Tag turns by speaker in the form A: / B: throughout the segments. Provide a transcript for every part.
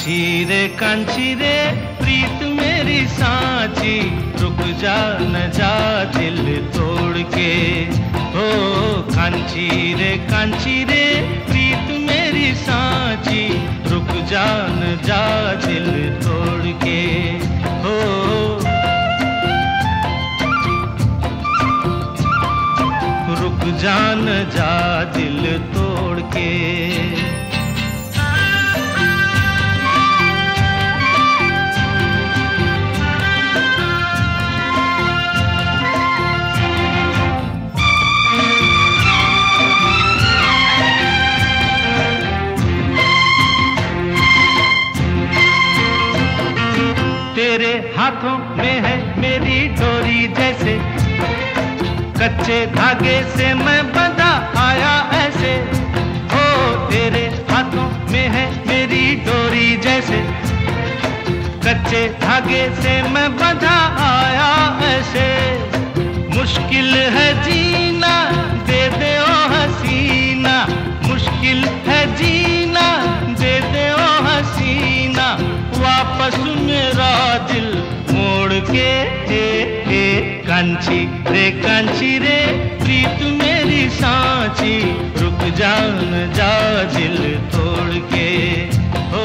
A: कांची रे कांची रे प्रीत मेरी सांची, रुक जा न जा दिल तोड़ के। हो कांची रे कांची रे प्रीत मेरी सांची, रुक जा न जा दिल तोड़ के। हो रुक जान जा दिल तोड़ के। तेरे हाथों में है मेरी डोरी जैसे। कच्चे धागे से मैं बंधा आया ऐसे। हो तेरे हाथों में है मेरी डोरी जैसे। कच्चे धागे से मैं बंधा आया ऐसे। मुश्किल है जीना के ए, ए, कंची रे कंची रे प्रीत मेरी सांची। रुक जान जा दिल तोड़ के। हो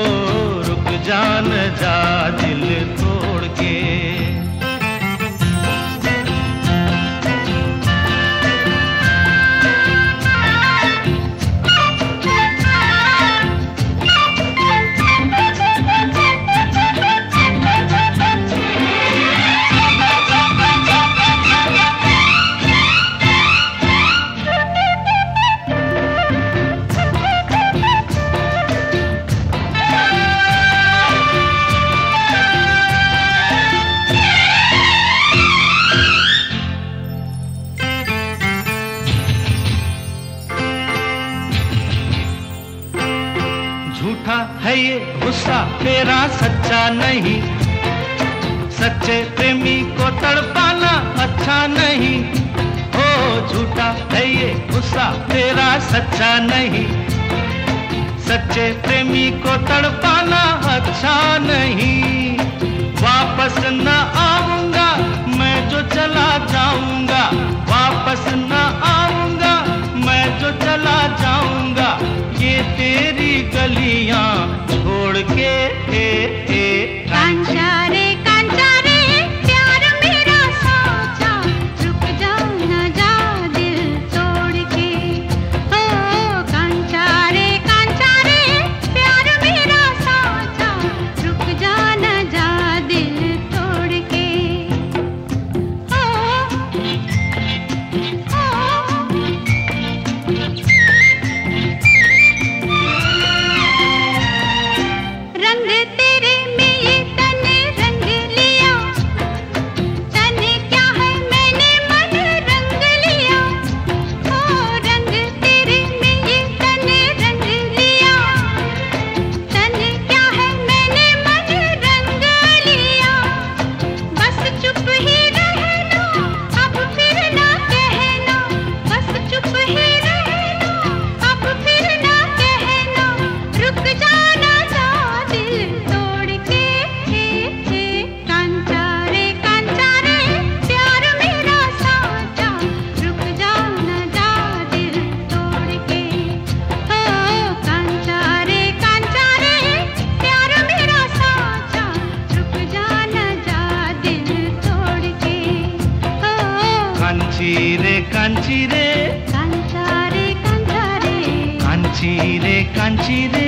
A: रुक जान जा। ये गुस्सा, मेरा सच्चा नहीं। सच्चे प्रेमी को तड़पाना अच्छा नहीं। हो झूठा है ये गुस्सा, मेरा सच्चा नहीं। सच्चे प्रेमी को तड़पाना अच्छा नहीं। वापस न आऊँगा
B: Eh, eh, eh.
A: Pancha. रे कांची रे